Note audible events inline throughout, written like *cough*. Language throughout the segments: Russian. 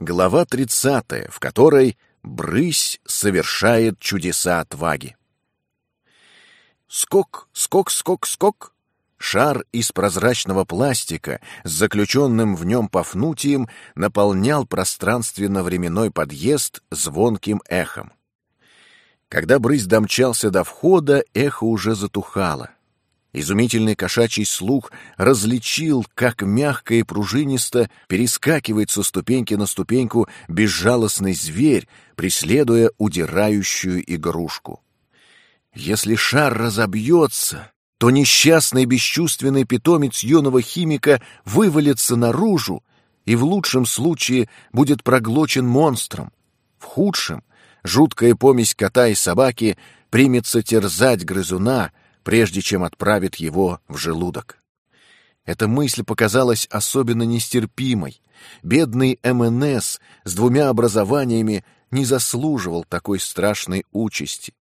Глава 30, в которой брысь совершает чудеса отваги. Скок, скок, скок, скок. Шар из прозрачного пластика с заключенным в нем пафнутием наполнял пространственно-временной подъезд звонким эхом. Когда брысь домчался до входа, эхо уже затухало. Изумительный кошачий слух различил, как мягко и пружинисто перескакивает со ступеньки на ступеньку безжалостный зверь, преследуя удирающую игрушку. Если шар разобьется, то несчастный бесчувственный питомец юного химика вывалится наружу и в лучшем случае будет проглочен монстром. В худшем жуткая помесь кота и собаки примется терзать грызуна, прежде чем отправит его в желудок. Эта мысль показалась особенно нестерпимой. Бедный МНС с двумя образованиями не заслуживал такой страшной участи.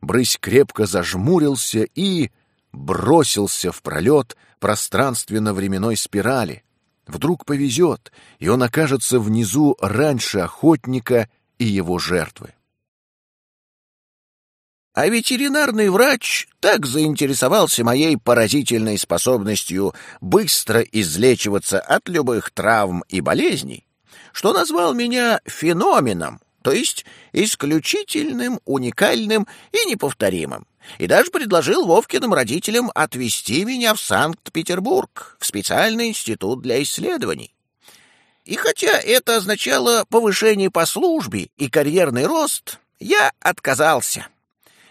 Брысь крепко зажмурился и бросился в пролет пространственно-временной спирали. Вдруг повезет, и он окажется внизу раньше охотника и его жертвы. А ветеринарный врач так заинтересовался моей поразительной способностью быстро излечиваться от любых травм и болезней, что назвал меня феноменом, то есть исключительным, уникальным и неповторимым, и даже предложил Вовкиным родителям отвезти меня в Санкт-Петербург, в специальный институт для исследований. И хотя это означало повышение по службе и карьерный рост, я отказался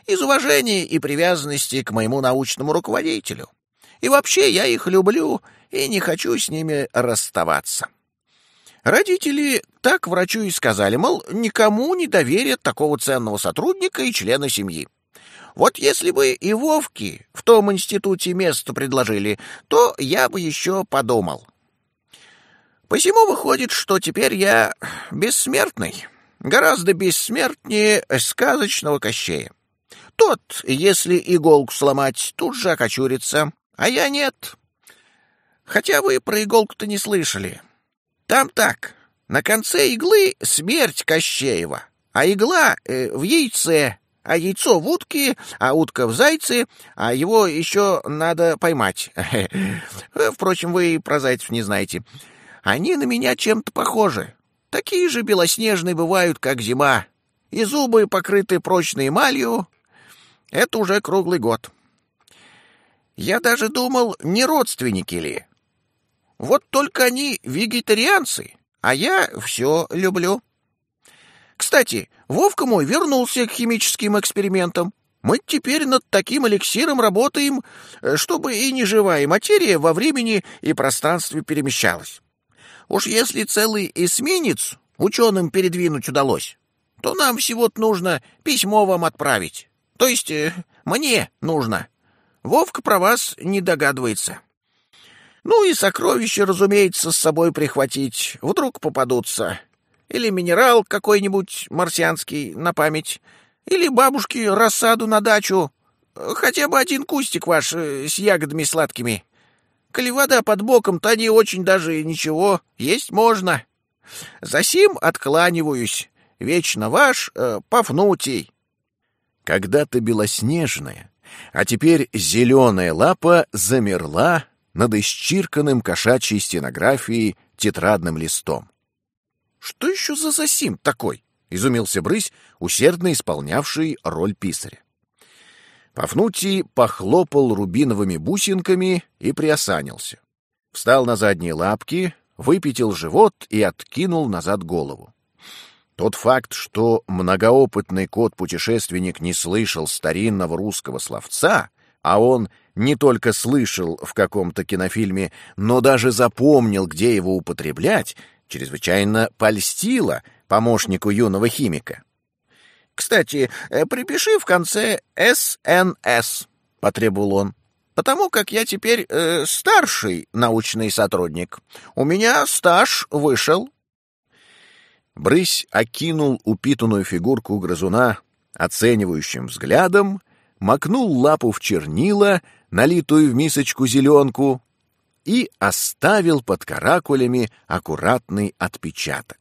из уважения и привязанности к моему научному руководителю. И вообще я их люблю и не хочу с ними расставаться. Родители так врачу и сказали, мол, никому не доверят такого ценного сотрудника и члена семьи. Вот если бы и Вовке в том институте место предложили, то я бы еще подумал. Посему выходит, что теперь я бессмертный, гораздо бессмертнее сказочного Кощея. Тот, если иголку сломать, тут же окочурится, а я нет. Хотя вы про иголку-то не слышали. Там так, на конце иглы смерть Кощеева, а игла э, в яйце, а яйцо в утке, а утка в зайце, а его еще надо поймать. *laughs* Впрочем, вы про зайцев не знаете. Они на меня чем-то похожи. Такие же белоснежные бывают, как зима. И зубы покрыты прочной эмалью, это уже круглый год. Я даже думал, не родственники ли. Вот только они вегетарианцы, а я все люблю. Кстати, Вовка мой вернулся к химическим экспериментам. Мы теперь над таким эликсиром работаем, чтобы и неживая материя во времени и пространстве перемещалась. Уж если целый эсминец ученым передвинуть удалось, то нам всего-то нужно письмо вам отправить. То есть э, мне нужно. Вовка про вас не догадывается. Ну и сокровища, разумеется, с собой прихватить. Вдруг попадутся. Или минерал какой-нибудь марсианский на память. Или бабушке рассаду на дачу. Хотя бы один кустик ваш э, с ягодами сладкими. Коли вода под боком, то не очень даже ничего. Есть можно. Засим откланиваюсь. Вечно ваш э, Пафнутий когда-то белоснежная, а теперь зеленая лапа замерла над исчирканным кошачьей стенографией тетрадным листом. «Что еще за засим такой?» — изумился Брысь, усердно исполнявший роль писаря. Пафнутий похлопал рубиновыми бусинками и приосанился. Встал на задние лапки, выпятил живот и откинул назад голову. Тот факт, что многоопытный кот-путешественник не слышал старинного русского словца, а он не только слышал в каком-то кинофильме, но даже запомнил, где его употреблять, чрезвычайно польстило помощнику юного химика. «Кстати, э, припиши в конце СНС», — потребовал он, «потому как я теперь э, старший научный сотрудник. У меня стаж вышел». Брысь окинул упитанную фигурку грызуна оценивающим взглядом, макнул лапу в чернила, налитую в мисочку зеленку, и оставил под каракулями аккуратный отпечаток.